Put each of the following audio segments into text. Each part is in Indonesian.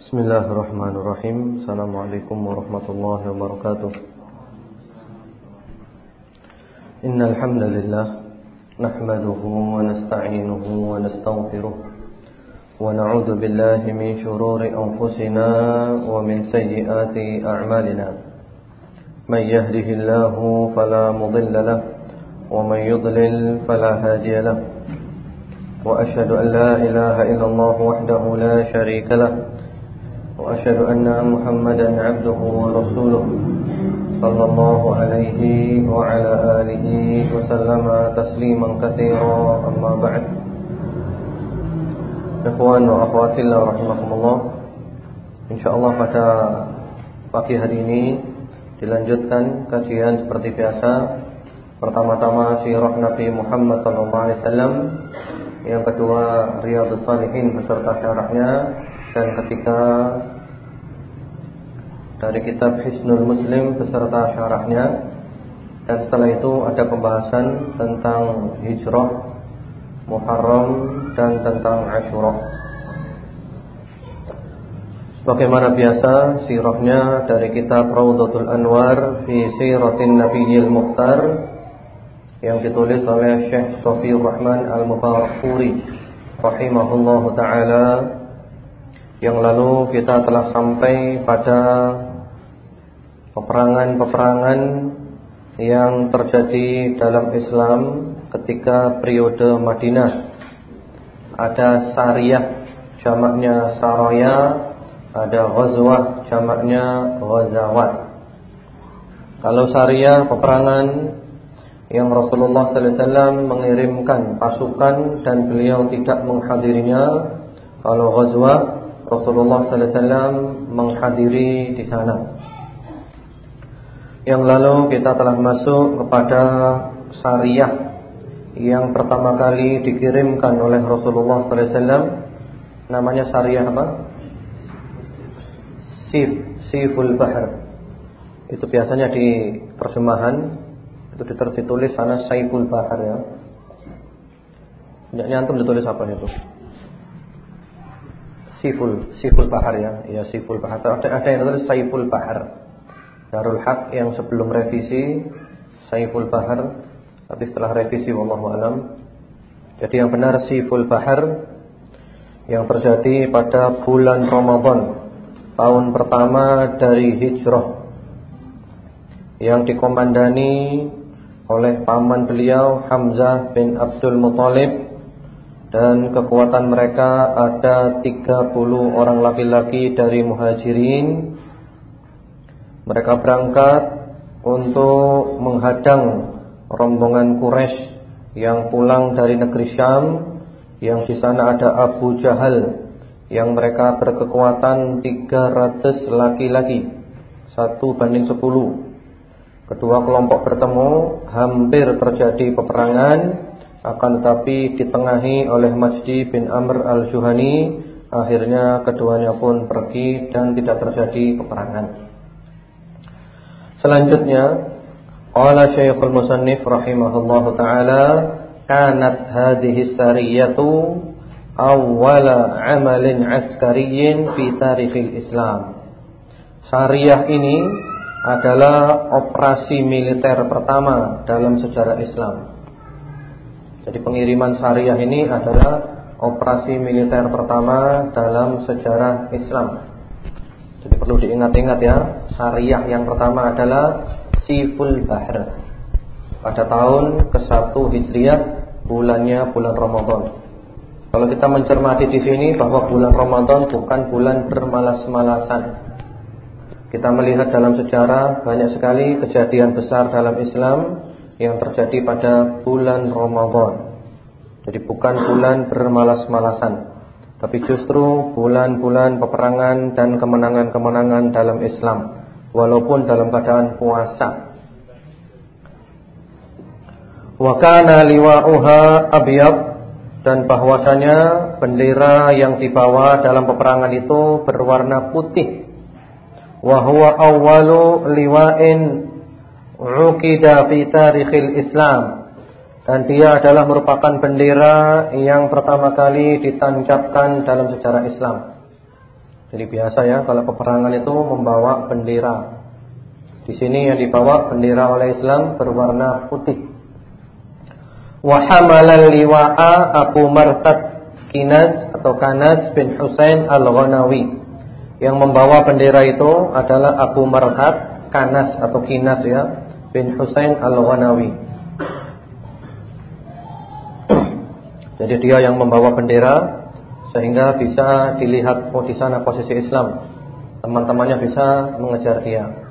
Bismillahirrahmanirrahim Assalamualaikum warahmatullahi wabarakatuh Innalhamdulillah nahmaduhu wa nasta'inuhu wa nastaghfiruh wa na'udhu billahi min syururi anfusina wa min sayyiyati a'malina man yahdihillahu fala mudilla wa man yudlil fala hadiya wa ashadu an la ilaha illallah wahdahu la sharika lah وأشهد أن محمدا عبده ورسوله صلى الله عليه وعلى آله وسلم تسليما كثيرا أما بعد Ikhwan wa akhwatillah rahimahumullah InsyaAllah pada pagi hari ini Dilanjutkan kajian seperti biasa Pertama-tama sirah Nabi Muhammad SAW Yang kedua Riyadus Salihin beserta syarahnya Dan ketiga dari kitab Hisnul Muslim beserta syarahnya Dan setelah itu ada pembahasan tentang hijrah Muharram dan tentang Ashura. Bagaimana biasa sirahnya dari kitab Raudhatul Anwar fi Siratin Nabiyil Muhtar yang ditulis oleh Syekh Sofi Rahman Al-Mubarakpuri rahimahullahu taala yang lalu kita telah sampai pada peperangan-peperangan yang terjadi dalam Islam ketika periode Madinah. Ada Sariyah jamaknya Saraya ada Ghazwah jamaknya Ghazawat. Kalau Sariyah peperangan yang Rasulullah wasallam mengirimkan pasukan dan beliau tidak menghadirinya kalau Ghazwah Rasulullah wasallam menghadiri di sana yang lalu kita telah masuk kepada Sariyah yang pertama kali dikirimkan oleh Rasulullah SAW namanya Sariyah apa? Sif, Siful Bahar. Itu biasanya di terjemahan itu ditulis sana Saiful Bahar ya. Tidak nyantum ditulis apa itu? Siful, Siful Bahar ya. Ya Siful Bahar. Ada, ada yang ditulis Saiful Bahar. Darul Haq yang sebelum revisi Saiful Bahar tapi setelah revisi wallahu alam. Jadi yang benar Siful Bahar yang terjadi pada bulan Ramadan tahun pertama dari hijrah yang dikomandani oleh paman beliau Hamzah bin Abdul Muthalib dan kekuatan mereka ada 30 orang laki-laki dari muhajirin mereka berangkat untuk menghadang rombongan Quraisy yang pulang dari negeri Syam. Yang di sana ada Abu Jahal yang mereka berkekuatan 300 laki-laki satu banding 10 kedua kelompok bertemu hampir terjadi peperangan. Akan tetapi ditengahi oleh Majdi bin Amr al-Juhani akhirnya keduanya pun pergi dan tidak terjadi peperangan selanjutnya Qala Syekhul Musannif rahimahullahu taala kanat hadhihi sariyatu awwala amalin askariyin fi tarikhil Islam. Sariyah ini adalah operasi militer pertama dalam sejarah Islam. Jadi pengiriman Sariyah ini adalah operasi militer pertama dalam sejarah Islam. Jadi perlu diingat-ingat ya, Sariyah yang pertama adalah Siful Bahr pada tahun ke-1 Hijriah bulannya bulan Ramadan. Kalau kita mencermati di sini bahwa bulan Ramadan bukan bulan bermalas-malasan. Kita melihat dalam sejarah banyak sekali kejadian besar dalam Islam yang terjadi pada bulan Ramadan. Jadi bukan bulan bermalas-malasan, tapi justru bulan-bulan peperangan dan kemenangan-kemenangan dalam Islam walaupun dalam keadaan puasa. Wa kana liwa'uha abyad dan bahwasanya bendera yang dibawa dalam peperangan itu berwarna putih. Wa huwa awwalu liwa'in uqida fi tarikhil Islam. Dan dia adalah merupakan bendera yang pertama kali ditancapkan dalam sejarah Islam. Jadi biasa ya kalau peperangan itu membawa bendera. Di sini yang dibawa bendera oleh Islam berwarna putih. Wa hamalal liwa'a Abu Martad Kinas atau Kanas bin Husain Al-Ghanawi. Yang membawa bendera itu adalah Abu Martad Kanas atau Kinas ya bin Husain Al-Ghanawi. Jadi dia yang membawa bendera sehingga bisa dilihat oh di sana posisi Islam. Teman-temannya bisa mengejar dia.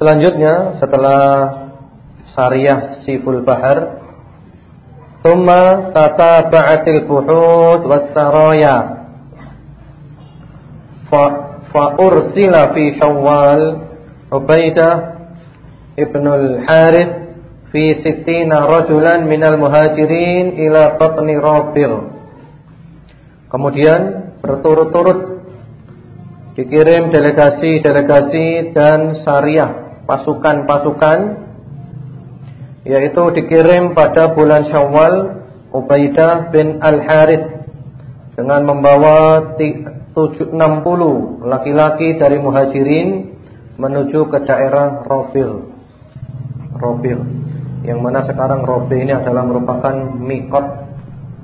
Selanjutnya setelah Sariyah Siful Bahar Thumma tataba'atil buhud was-saraya fa, fa ursila fi Syawal Ubaidah Ibnul Harith fi sittina rajulan minal muhajirin ila batni Rabil. Kemudian berturut-turut dikirim delegasi-delegasi dan syariah pasukan-pasukan yaitu dikirim pada bulan Syawal Ubaidah bin Al-Harith dengan membawa 60 laki-laki dari muhajirin menuju ke daerah. Rabil yang mana sekarang Robe ini adalah merupakan mikot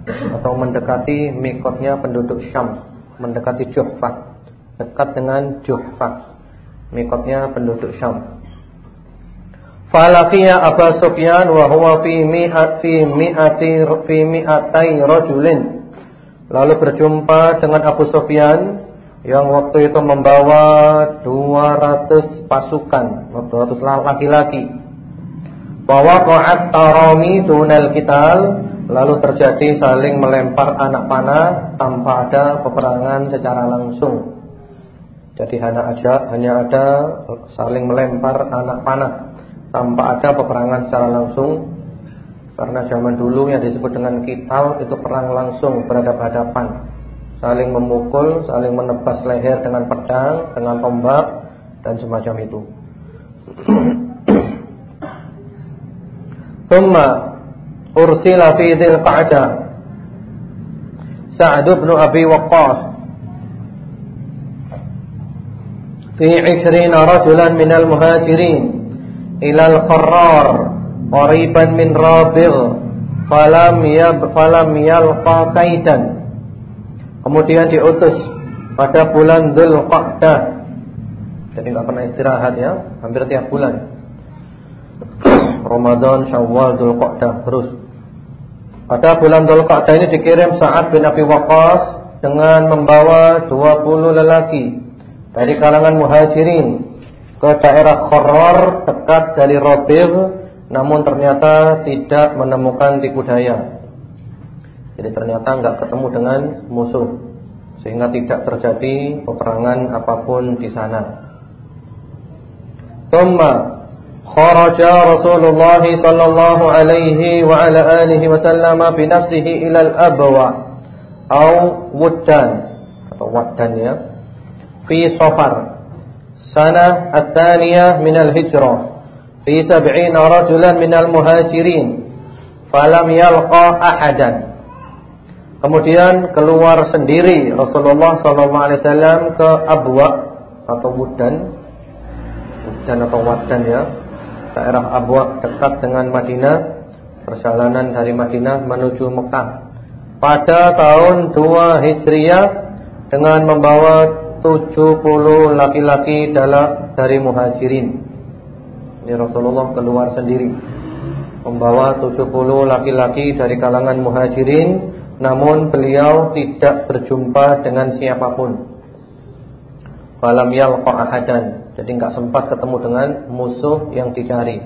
atau mendekati mikotnya penduduk Syam, mendekati Juhfa, dekat dengan Juhfa, mikotnya penduduk Syam. Falaqiya Abu Sufyan wa huwa fi mi'ati mi'ati fi mi'atai rajulin. Lalu berjumpa dengan Abu Sufyan yang waktu itu membawa 200 pasukan, 200 laki-laki bahwa tarami dunal kital lalu terjadi saling melempar anak panah tanpa ada peperangan secara langsung. Jadi hanya ada hanya ada saling melempar anak panah tanpa ada peperangan secara langsung. Karena zaman dulu yang disebut dengan kital itu perang langsung berhadapan-hadapan. Saling memukul, saling menebas leher dengan pedang, dengan tombak dan semacam itu. ثم أرسل في ذي القعدة سعد بن أبي وقاص في عشرين رجلا من المهاجرين إلى القرار قريبا من رابغ falam yab falam yalqa kaitan kemudian diutus pada bulan Dzulqa'dah jadi enggak pernah istirahat ya hampir tiap bulan Ramadan, Syawal, Dzulqa'dah terus. Pada bulan Dzulqa'dah ini dikirim Sa'ad bin Abi Waqqas dengan membawa 20 lelaki dari kalangan Muhajirin ke daerah Khoror dekat dari namun ternyata tidak menemukan tipu daya. Jadi ternyata enggak ketemu dengan musuh sehingga tidak terjadi peperangan apa pun di sana. Tsumma خرج رسول الله صلى الله عليه وعلى آله وسلم بنفسه إلى الأبوى أو ودان atau waddan ya في صفر سنة الثانية من الهجرة في سبعين رجلا من المهاجرين فلم يلقى أحدا Kemudian keluar sendiri Rasulullah SAW ke Abwa atau Wudan Wudan atau Wadan ya daerah Abwa dekat dengan Madinah, perjalanan dari Madinah menuju Mekah. Pada tahun 2 Hijriah dengan membawa 70 laki-laki dari muhajirin. Ini Rasulullah keluar sendiri membawa 70 laki-laki dari kalangan muhajirin namun beliau tidak berjumpa dengan siapa pun. Falam yalqa ahadan jadi nggak sempat ketemu dengan musuh yang dicari.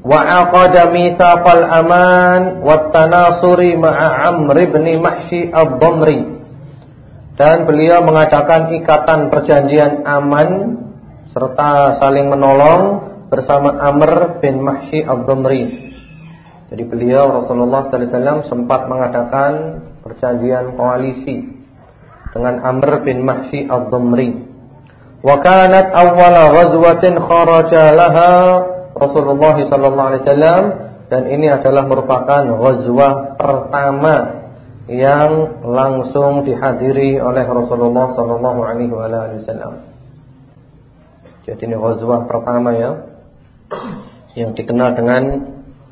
Wa aqada mitsaqal aman wat tanasuri ma'a Amr bin Mahshi ad-Damri. Dan beliau mengadakan ikatan perjanjian aman serta saling menolong bersama Amr bin Mahshi ad-Damri. Jadi beliau Rasulullah sallallahu alaihi wasallam sempat mengadakan perjanjian koalisi dengan Amr bin Mahshi ad-Damri. Wa kanat awwala ghazwatin kharaja laha Rasulullah sallallahu alaihi wasallam dan ini adalah merupakan ghazwah pertama yang langsung dihadiri oleh Rasulullah sallallahu alaihi wasallam. Jadi ini ghazwah pertama ya yang dikenal dengan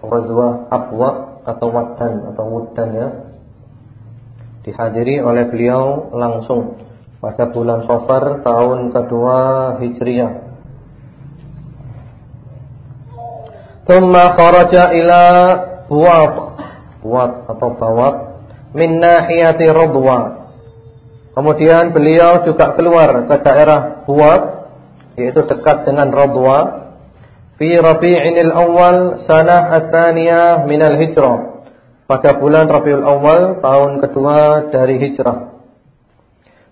ghazwah Abwa atau Waddan atau Wuddan ya. Dihadiri oleh beliau langsung pada bulan Safar tahun kedua Hijriah. Thumma kharaja ila Buat Buat atau Bawat min nahiyati Radwa. Kemudian beliau juga keluar ke daerah Buat yaitu dekat dengan Radwa fi Rabi'il Awal sanah ats-tsaniyah min al-hijrah. Pada bulan Rabiul Awal tahun kedua dari hijrah.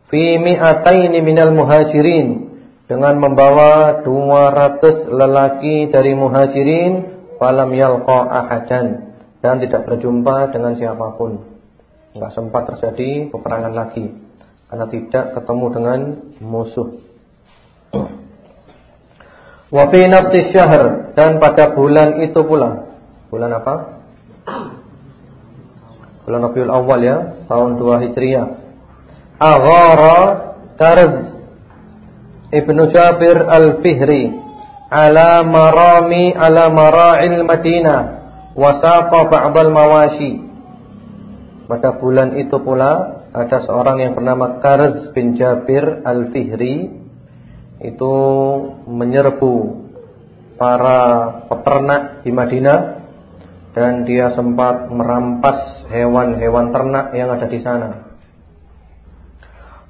Fi mi'ataini minal muhajirin dengan membawa 200 lelaki dari muhajirin falam yalqa ahadan dan tidak berjumpa dengan siapa pun. Enggak sempat terjadi peperangan lagi karena tidak ketemu dengan musuh. Wa fi nafsi syahr dan pada bulan itu pula. Bulan apa? Bulan Rabiul Awal ya, tahun 2 Hijriah. Aghara Tarz. Ibnu Jabir Al-Fihri. Ala marami ala mara'il Madinah. Wa saqa ba'dal mawashi. Pada bulan itu pula ada seorang yang bernama Karz bin Jabir Al-Fihri. Itu menyerbu para peternak di Madinah. Dan dia sempat merampas hewan-hewan ternak yang ada di sana.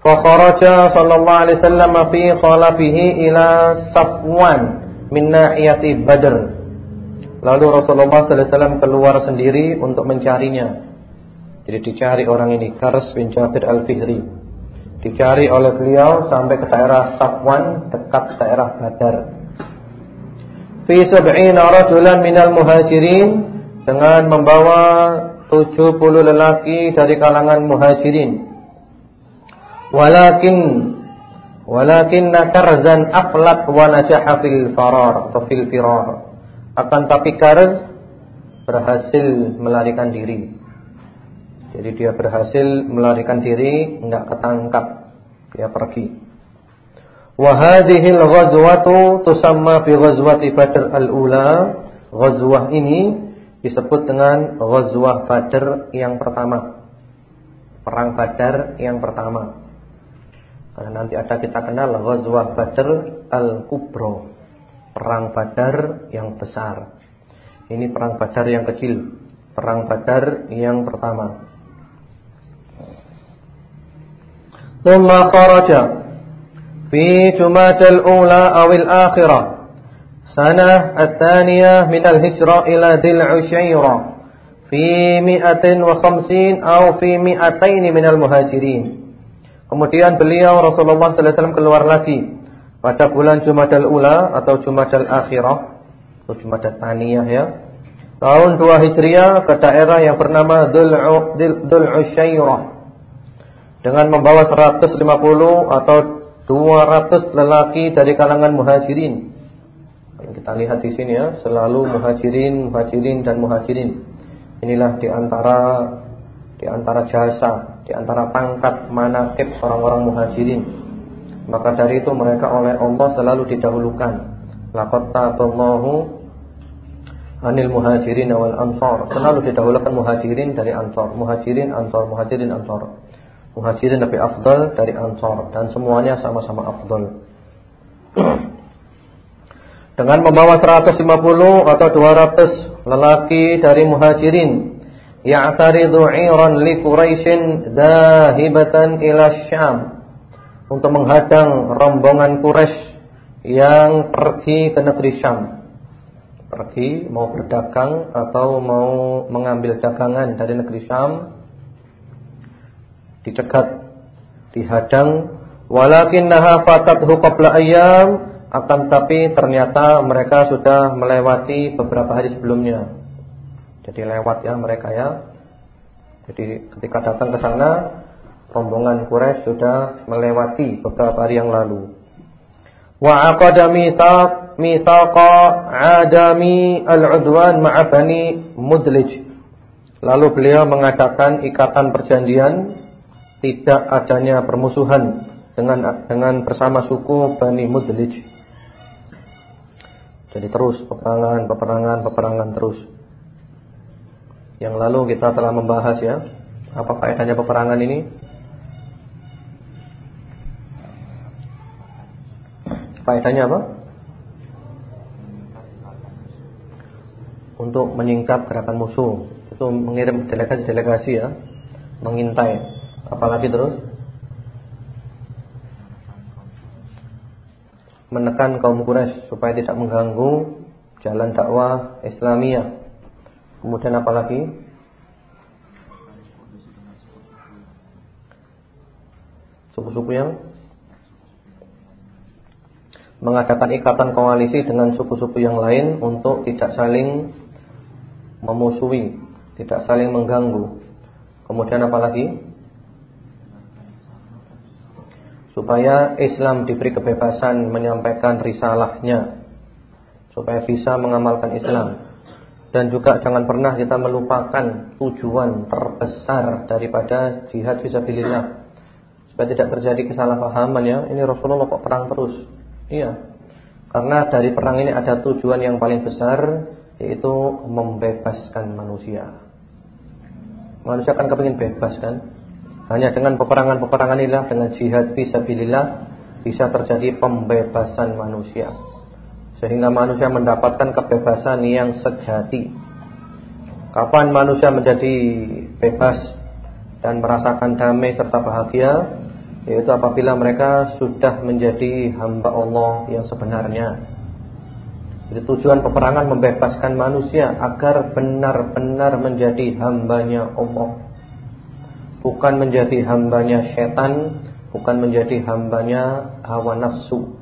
Fakharaja sallallahu alaihi wasallam fi khalafihi ila Safwan min nahiyati Badr. Lalu Rasulullah wasallam keluar sendiri untuk mencarinya. Jadi dicari orang ini Kars bin Jabir Al-Fihri. Dicari oleh beliau sampai ke daerah Safwan dekat daerah Badar. Fi sab'ina rajulan minal muhajirin dengan membawa 70 lelaki dari kalangan muhajirin. Walakin walakin Karzan aflat wa najaha fil farar atau fil firar. Akan tapi Karz berhasil melarikan diri. Jadi dia berhasil melarikan diri, enggak ketangkap. Dia pergi. Wa hadhihi al-ghazwatu tusamma bi ghazwati Badr al-ula. Ghazwah ini disebut dengan ghazwah Badr yang pertama. Perang Badar yang pertama. Karena nanti ada kita kenal Ghazwah Badr Al-Kubro Perang Badar yang besar. Ini perang Badar yang kecil. Perang Badar yang pertama. Tumma kharaja Fi Jumadal Ula awil akhirah. Sana al-thaniyah minal hijrah ila dil usyairah Fi mi'atin wa khamsin Au fi mi'atain minal muhajirin. Kemudian beliau Rasulullah SAW keluar lagi pada bulan Jumadal Ula atau Jumadal Akhirah atau Jumadal Taniyah ya. Tahun 2 Hijriah ke daerah yang bernama Dhul Usyairah dengan membawa 150 atau 200 lelaki dari kalangan muhajirin. Kita lihat di sini ya, selalu muhajirin, muhajirin dan muhajirin. Inilah di antara di antara jasa, di antara pangkat manakib orang-orang muhajirin. Maka dari itu mereka oleh Allah selalu didahulukan. Laqad taballahu anil muhajirin wal ansar. Selalu didahulukan muhajirin dari ansar, muhajirin ansar, muhajirin ansar. Muhajirin lebih afdal dari Ansar dan semuanya sama-sama afdal. Dengan membawa 150 atau 200 lelaki dari Muhajirin ya'taridu 'iran li Quraisyin dahibatan ila Syam untuk menghadang rombongan Quraisy yang pergi ke negeri Syam. Pergi mau berdagang atau mau mengambil dagangan dari negeri Syam dicegat, dihadang, walakinnaha fatathu qabla ayyam, akan tapi ternyata mereka sudah melewati beberapa hari sebelumnya. Jadi lewat ya mereka ya. Jadi ketika datang ke sana, rombongan Quraisy sudah melewati beberapa hari yang lalu. Wa aqada mithaq mithaqa adami al-udwan ma'a bani Mudlij. Lalu beliau mengadakan ikatan perjanjian tidak adanya permusuhan dengan dengan bersama suku Bani Mudlij. Jadi terus peperangan, peperangan, peperangan terus. Yang lalu kita telah membahas ya, apa faedahnya peperangan ini? Faedahnya apa? Untuk menyingkap gerakan musuh itu mengirim delegasi-delegasi ya, mengintai. Apalagi terus menekan kaum Quraisy supaya tidak mengganggu jalan dakwah Islamiyah. Kemudian apalagi? Suku-suku yang mengadakan ikatan koalisi dengan suku-suku yang lain untuk tidak saling memusuhi tidak saling mengganggu. Kemudian apa lagi? Supaya Islam diberi kebebasan menyampaikan risalahnya. Supaya bisa mengamalkan Islam. Dan juga jangan pernah kita melupakan tujuan terbesar daripada jihad fisabilillah. Supaya tidak terjadi kesalahpahaman ya. Ini Rasulullah kok perang terus. Iya. Karena dari perang ini ada tujuan yang paling besar yaitu membebaskan manusia. Manusia akan kepingin bebas kan Hanya dengan peperangan-peperangan inilah Dengan jihad fisabilillah Bisa terjadi pembebasan manusia Sehingga manusia mendapatkan kebebasan yang sejati Kapan manusia menjadi bebas Dan merasakan damai serta bahagia Yaitu apabila mereka sudah menjadi hamba Allah yang sebenarnya jadi tujuan peperangan membebaskan manusia agar benar-benar menjadi hambanya Allah. Bukan menjadi hambanya setan, bukan menjadi hambanya hawa nafsu.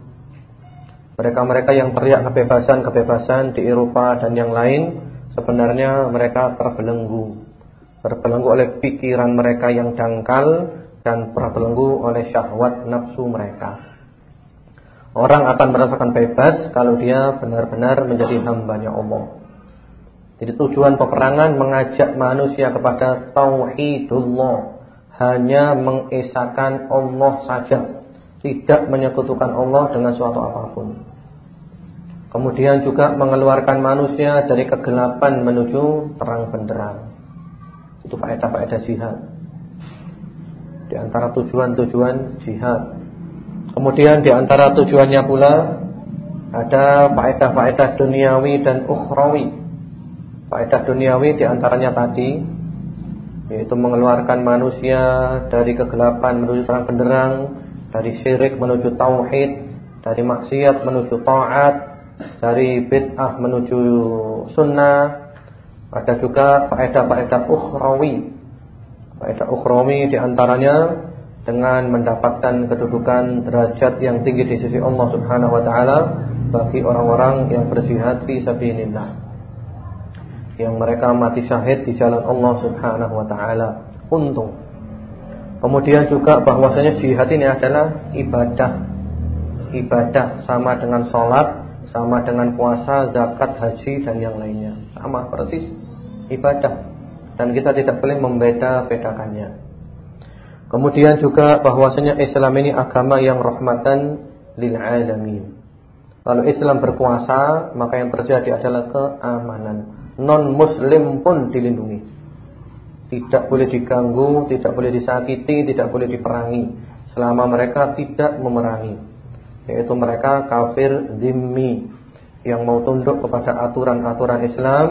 Mereka-mereka yang teriak kebebasan-kebebasan di Eropa dan yang lain, sebenarnya mereka terbelenggu. Terbelenggu oleh pikiran mereka yang dangkal dan terbelenggu oleh syahwat nafsu mereka. Orang akan merasakan bebas kalau dia benar-benar menjadi hambanya Allah. Jadi tujuan peperangan mengajak manusia kepada tauhidullah, hanya mengesahkan Allah saja, tidak menyekutukan Allah dengan suatu apa pun. Kemudian juga mengeluarkan manusia dari kegelapan menuju terang benderang. Itu faedah-faedah jihad. Di antara tujuan-tujuan jihad Kemudian di antara tujuannya pula ada faedah-faedah duniawi dan ukhrawi. Faedah duniawi di antaranya tadi yaitu mengeluarkan manusia dari kegelapan menuju terang benderang, dari syirik menuju tauhid, dari maksiat menuju taat, dari bid'ah menuju sunnah. Ada juga faedah-faedah ukhrawi. Faedah ukhrawi di antaranya dengan mendapatkan kedudukan derajat yang tinggi di sisi Allah Subhanahu wa taala bagi orang-orang yang berjihad fi sabilillah. Yang mereka mati syahid di jalan Allah Subhanahu wa taala. Untung. Kemudian juga bahwasanya jihad ini adalah ibadah. Ibadah sama dengan sholat, sama dengan puasa, zakat, haji dan yang lainnya. Sama persis ibadah. Dan kita tidak boleh membeda-bedakannya. Kemudian juga bahwasanya Islam ini agama yang rahmatan lil alamin. Kalau Islam berkuasa, maka yang terjadi adalah keamanan. Non muslim pun dilindungi. Tidak boleh diganggu, tidak boleh disakiti, tidak boleh diperangi selama mereka tidak memerangi. Yaitu mereka kafir zimmi yang mau tunduk kepada aturan-aturan Islam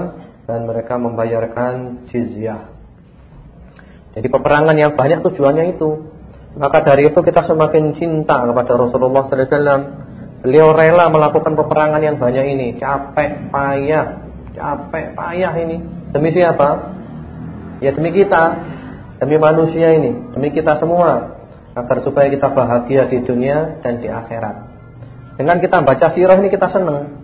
dan mereka membayarkan jizyah. Jadi peperangan yang banyak tujuannya itu. Maka dari itu kita semakin cinta kepada Rasulullah wasallam. Beliau rela melakukan peperangan yang banyak ini, capek, payah, capek, payah ini. Demi siapa? Ya demi kita, demi manusia ini, demi kita semua agar supaya kita bahagia di dunia dan di akhirat. Dengan kita baca sirah ini kita senang.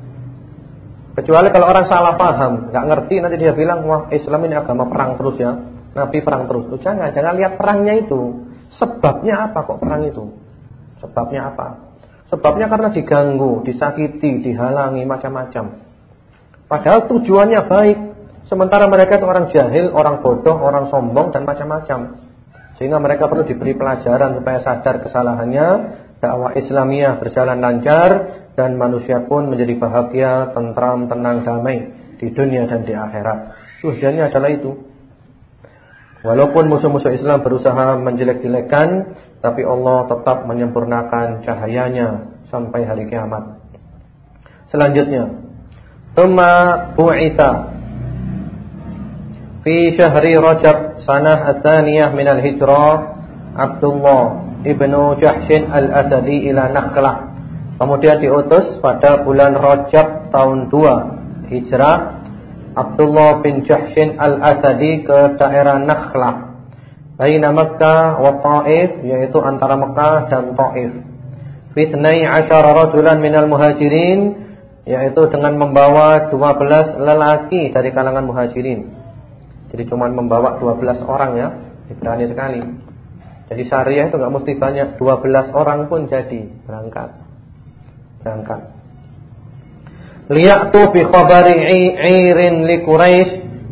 Kecuali kalau orang salah paham, nggak ngerti nanti dia bilang, "Wah, Islam ini agama perang terus ya." Nabi perang terus. Oh, jangan, jangan lihat perangnya itu. Sebabnya apa kok perang itu? Sebabnya apa? Sebabnya karena diganggu, disakiti, dihalangi macam-macam. Padahal tujuannya baik. Sementara mereka itu orang jahil, orang bodoh, orang sombong dan macam-macam. Sehingga mereka perlu diberi pelajaran supaya sadar kesalahannya, dakwah Islamiyah berjalan lancar dan manusia pun menjadi bahagia, tentram, tenang, damai di dunia dan di akhirat. Tujuannya adalah itu. Walaupun musuh-musuh Islam berusaha menjelek-jelekan, tapi Allah tetap menyempurnakan cahayanya sampai hari kiamat. Selanjutnya, Tumma bu'ita fi syahri Rajab sanah at-thaniyah min al-hijrah Abdullah ibnu Jahshin al-Asadi ila Nakhlah. Kemudian diutus pada bulan Rajab tahun 2 Hijrah Abdullah bin Jahshin al-Asadi ke daerah Nakhlah. Baina Makkah wa Taif Yaitu antara Makkah dan Taif. Fitnai asyara rajulan minal muhajirin Yaitu dengan membawa 12 lelaki dari kalangan muhajirin Jadi cuma membawa 12 orang ya. Berani sekali. Jadi syariah itu nggak mesti banyak. 12 orang pun jadi. Berangkat. Berangkat. Liyatu bi khabari irin li Quraisy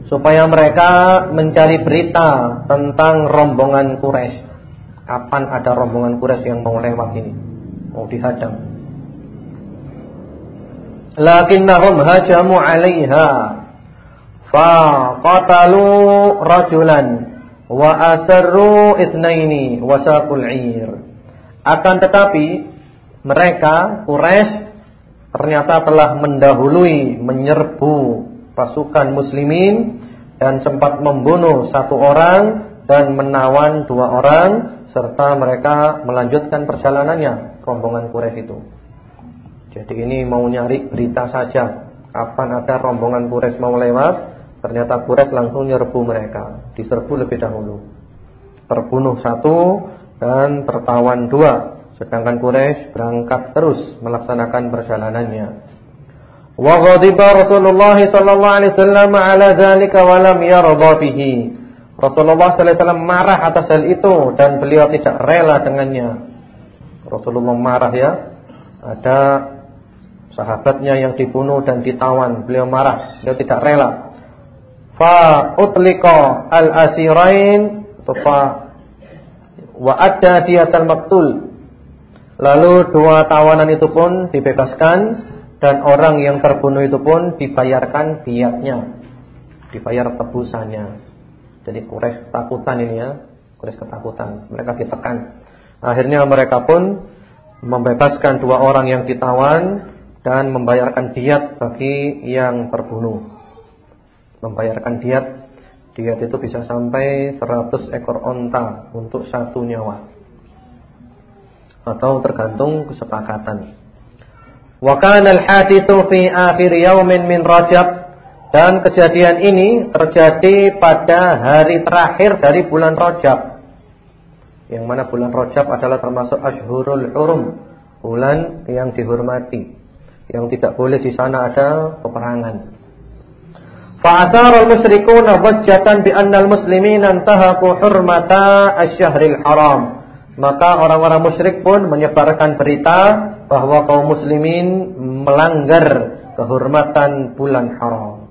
supaya mereka mencari berita tentang rombongan Quraisy. Kapan ada rombongan Quraisy yang mau lewat ini? Mau dihadang. Lakinnahum hajamu 'alaiha fa qatalu rajulan wa asarru itsnaini wasaqul 'ir. Akan tetapi mereka Quraisy ternyata telah mendahului menyerbu pasukan muslimin dan sempat membunuh satu orang dan menawan dua orang serta mereka melanjutkan perjalanannya rombongan Quraisy itu. Jadi ini mau nyari berita saja kapan ada rombongan Quraisy mau lewat, ternyata Quraisy langsung nyerbu mereka, diserbu lebih dahulu. Terbunuh satu dan tertawan dua Sedangkan Quraisy berangkat terus melaksanakan perjalanannya. Wa ghadiba Rasulullah sallallahu alaihi wasallam ala dzalika wa lam yarda bihi. Rasulullah sallallahu alaihi wasallam marah atas hal itu dan beliau tidak rela dengannya. Rasulullah marah ya. Ada sahabatnya yang dibunuh dan ditawan, beliau marah, beliau tidak rela. Fa utliqa al-asirain fa wa adda diyatal maqtul Lalu dua tawanan itu pun dibebaskan dan orang yang terbunuh itu pun dibayarkan diatnya, dibayar tebusannya. Jadi Quraisy ketakutan ini ya, Quraisy ketakutan, mereka ditekan. Akhirnya mereka pun membebaskan dua orang yang ditawan dan membayarkan diat bagi yang terbunuh. Membayarkan diat, diat itu bisa sampai 100 ekor onta untuk satu nyawa atau tergantung kesepakatan. Wa kana al-hadithu fi akhir yaumin min Rajab dan kejadian ini terjadi pada hari terakhir dari bulan Rajab. Yang mana bulan Rajab adalah termasuk Ashhurul Hurum, bulan yang dihormati. Yang tidak boleh di sana ada peperangan. Al-musyrikuuna dhajjatan bi anna al-muslimina intahaku hurmata asy-syahril haram. Maka orang-orang musyrik pun menyebarkan berita bahwa kaum muslimin melanggar kehormatan bulan haram.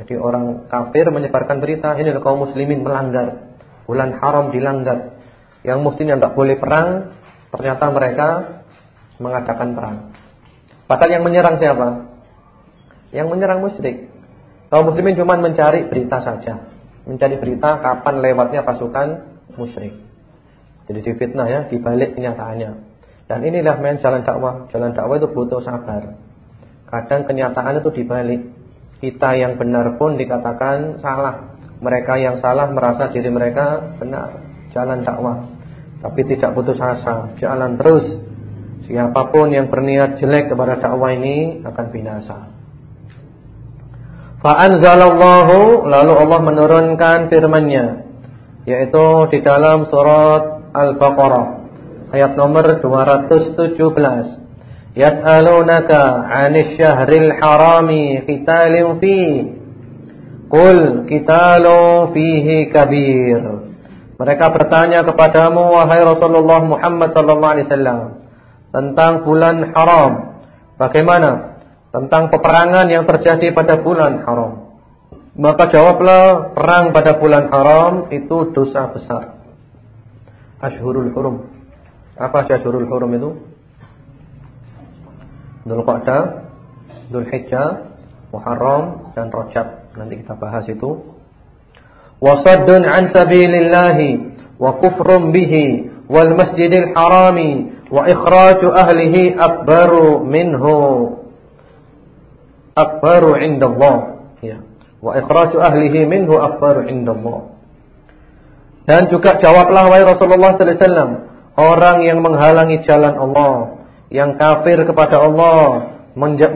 Jadi orang kafir menyebarkan berita ini kaum muslimin melanggar bulan haram dilanggar. Yang mestinya tidak boleh perang, ternyata mereka mengadakan perang. Padahal yang menyerang siapa? Yang menyerang musyrik. Kaum muslimin cuma mencari berita saja. Mencari berita kapan lewatnya pasukan musyrik. Jadi difitnah ya, dibalik kenyataannya. Dan inilah main jalan dakwah. Jalan dakwah itu butuh sabar. Kadang kenyataan itu dibalik. Kita yang benar pun dikatakan salah. Mereka yang salah merasa diri mereka benar. Jalan dakwah. Tapi tidak putus asa. Jalan terus. Siapa pun yang berniat jelek kepada dakwah ini akan binasa. Fa'anzalallahu lalu Allah menurunkan firman-Nya yaitu di dalam surat Al-Baqarah ayat nomor 217 Yas'alunaka 'anil syahril harami qitalin fi Qul qitalu fihi kabir Mereka bertanya kepadamu wahai Rasulullah Muhammad wasallam tentang bulan haram. Bagaimana? Tentang peperangan yang terjadi pada bulan haram. Maka jawablah perang pada bulan haram itu dosa besar. Ashurul Hurum. Apa Ashurul Hurum itu? Dhul Qa'dah, Dhul Hijjah, Muharram dan Rajab. Nanti kita bahas itu. Wasaddun an sabilillahi wa kufrun bihi wal masjidil harami wa ikhraju ahlihi akbaru minhu akbaru indallah. Ya. Wa ikhraju ahlihi minhu akbaru indallah. Dan juga jawablah wahai Rasulullah sallallahu alaihi wasallam, orang yang menghalangi jalan Allah, yang kafir kepada Allah,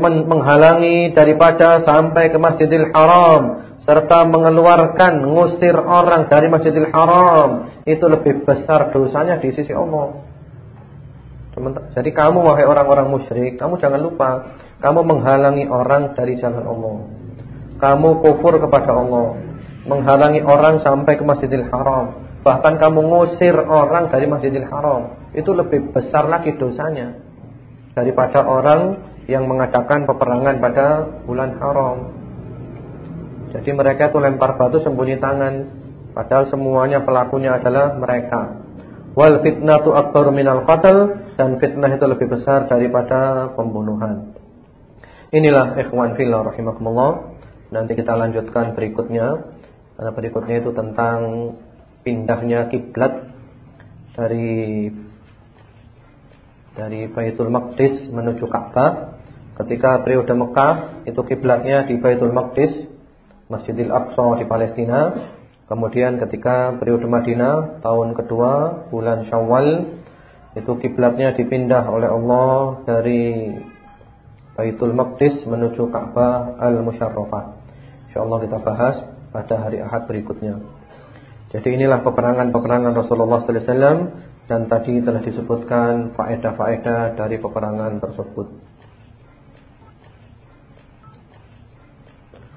menghalangi daripada sampai ke Masjidil Haram serta mengeluarkan ngusir orang dari Masjidil Haram itu lebih besar dosanya di sisi Allah. Jadi kamu wahai orang-orang musyrik, kamu jangan lupa kamu menghalangi orang dari jalan Allah. Kamu kufur kepada Allah, menghalangi orang sampai ke Masjidil Haram, bahkan kamu ngusir orang dari Masjidil Haram, itu lebih besar lagi dosanya daripada orang yang mengadakan peperangan pada bulan haram. Jadi mereka itu lempar batu sembunyi tangan, padahal semuanya pelakunya adalah mereka. Wal fitnatu akbar minal qatl dan fitnah itu lebih besar daripada pembunuhan. Inilah ikhwan fillah rahimakumullah. Nanti kita lanjutkan berikutnya. Karena berikutnya itu tentang pindahnya kiblat dari dari Baitul Maqdis menuju Ka'bah. Ketika periode Mekah itu kiblatnya di Baitul Maqdis, Masjidil Aqsa di Palestina. Kemudian ketika periode Madinah tahun kedua bulan Syawal itu kiblatnya dipindah oleh Allah dari Baitul Maqdis menuju Ka'bah Al-Musyarrafah. Insyaallah kita bahas pada hari Ahad berikutnya. Jadi inilah peperangan-peperangan Rasulullah sallallahu alaihi wasallam dan tadi telah disebutkan faedah-faedah dari peperangan tersebut.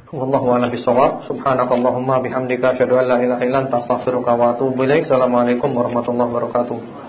Wallahu a'lam bishawab. Subhanakallahumma bihamdika asyhadu an la ilaha illa anta astaghfiruka wa atubu ilaik. Assalamualaikum warahmatullahi wabarakatuh.